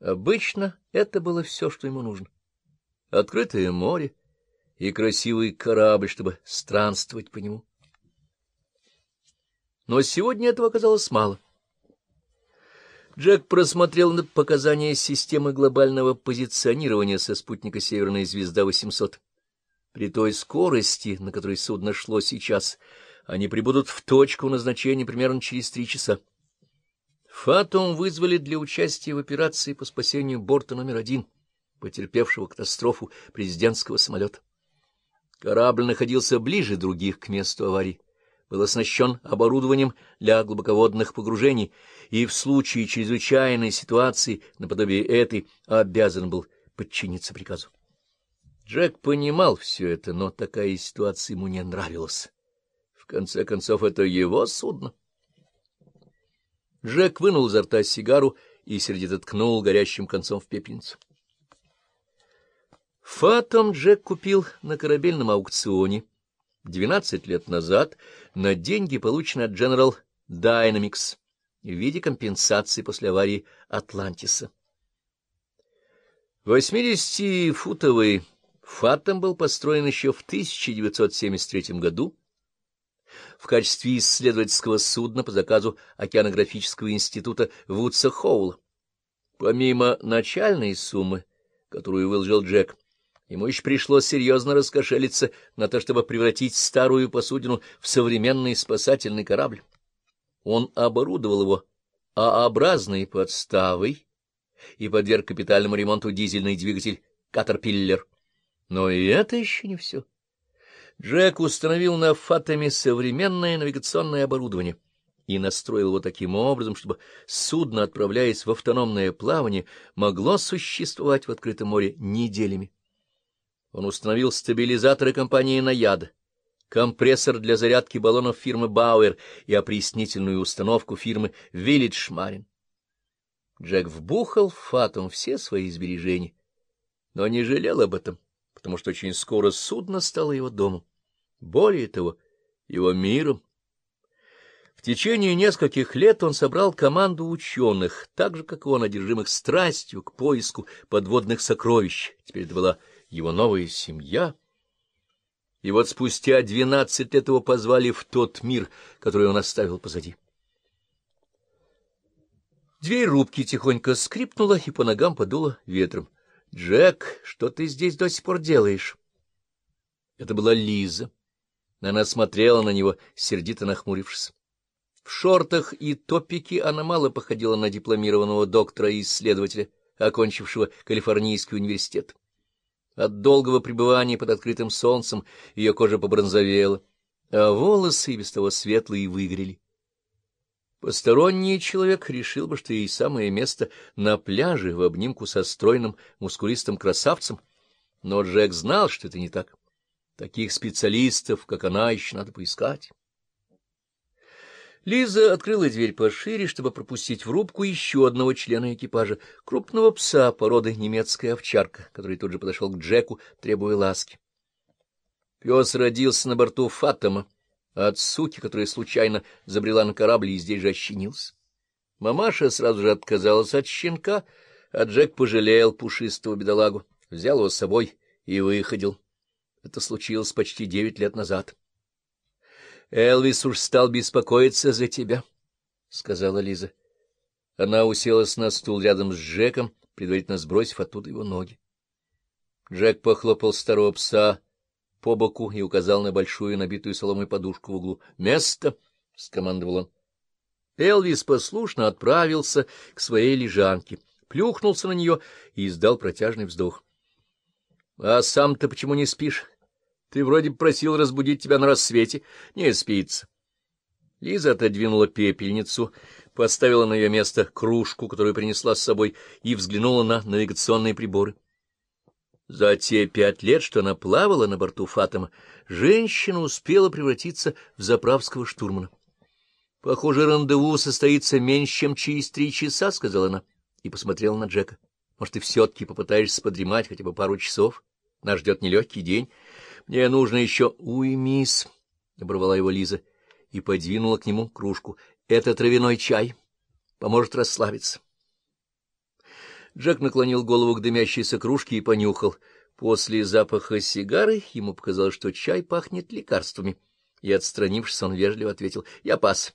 Обычно это было все, что ему нужно. Открытое море и красивый корабль, чтобы странствовать по нему. Но сегодня этого оказалось мало. Джек просмотрел показания системы глобального позиционирования со спутника «Северная звезда-800». При той скорости, на которой судно шло сейчас, они прибудут в точку назначения примерно через три часа. Фатум вызвали для участия в операции по спасению борта номер один, потерпевшего катастрофу президентского самолета. Корабль находился ближе других к месту аварии, был оснащен оборудованием для глубоководных погружений и в случае чрезвычайной ситуации, наподобие этой, обязан был подчиниться приказу. Джек понимал все это, но такая ситуация ему не нравилась. В конце концов, это его судно. Джек вынул изо рта сигару и сердито ткнул горящим концом в пепельницу. Фатом Джек купил на корабельном аукционе 12 лет назад на деньги, полученные от General Dynamics в виде компенсации после аварии Атлантиса. 80-футовый Фатом был построен еще в 1973 году в качестве исследовательского судна по заказу Океанографического института Вудса Хоула. Помимо начальной суммы, которую выложил Джек, ему еще пришлось серьезно раскошелиться на то, чтобы превратить старую посудину в современный спасательный корабль. Он оборудовал его А-образной подставой и подверг капитальному ремонту дизельный двигатель «Катерпиллер». Но и это еще не все. Джек установил на Фатами современное навигационное оборудование и настроил его таким образом, чтобы судно, отправляясь в автономное плавание, могло существовать в открытом море неделями. Он установил стабилизаторы компании «Наяда», компрессор для зарядки баллонов фирмы «Бауэр» и опреснительную установку фирмы «Виллидж Марин». Джек вбухал в Фатум все свои сбережения, но не жалел об этом потому что очень скоро судно стало его домом. Более того, его миром. В течение нескольких лет он собрал команду ученых, так же, как и он, одержимых страстью к поиску подводных сокровищ. Теперь это была его новая семья. И вот спустя двенадцать лет его позвали в тот мир, который он оставил позади. Дверь рубки тихонько скрипнула, и по ногам подуло ветром. — Джек, что ты здесь до сих пор делаешь? Это была Лиза. Она смотрела на него, сердито нахмурившись. В шортах и топике она мало походила на дипломированного доктора и исследователя, окончившего Калифорнийский университет. От долгого пребывания под открытым солнцем ее кожа побронзовела, а волосы и без того светлые выгорели. Посторонний человек решил бы, что ей самое место на пляже в обнимку со стройным мускулистым красавцем, но Джек знал, что это не так. Таких специалистов, как она, еще надо поискать. Лиза открыла дверь пошире, чтобы пропустить в рубку еще одного члена экипажа, крупного пса породы немецкая овчарка, который тут же подошел к Джеку, требуя ласки. Пес родился на борту Фатома от суки, которая случайно забрела на корабль и здесь же ощенился. Мамаша сразу же отказалась от щенка, а Джек пожалел пушистого бедолагу, взял его с собой и выходил. Это случилось почти девять лет назад. — Элвис уж стал беспокоиться за тебя, — сказала Лиза. Она уселась на стул рядом с Джеком, предварительно сбросив оттуда его ноги. Джек похлопал старого пса по боку и указал на большую набитую соломой подушку в углу. «Место!» — скомандовал он. Элвис послушно отправился к своей лежанке, плюхнулся на нее и издал протяжный вздох. — А сам-то почему не спишь? Ты вроде просил разбудить тебя на рассвете. Не спится. Лиза отодвинула пепельницу, поставила на ее место кружку, которую принесла с собой, и взглянула на навигационные приборы. За те пять лет, что она плавала на борту Фатома, женщина успела превратиться в заправского штурмана. — Похоже, рандеву состоится меньше, чем через три часа, — сказала она и посмотрела на Джека. — Может, ты все-таки попытаешься подремать хотя бы пару часов? Нас ждет нелегкий день. Мне нужно еще... — Уймись, — оборвала его Лиза и подвинула к нему кружку. — Это травяной чай. Поможет расслабиться. Джек наклонил голову к дымящейся кружке и понюхал. После запаха сигары ему показалось, что чай пахнет лекарствами. И, отстранившись, он вежливо ответил, — Я пас.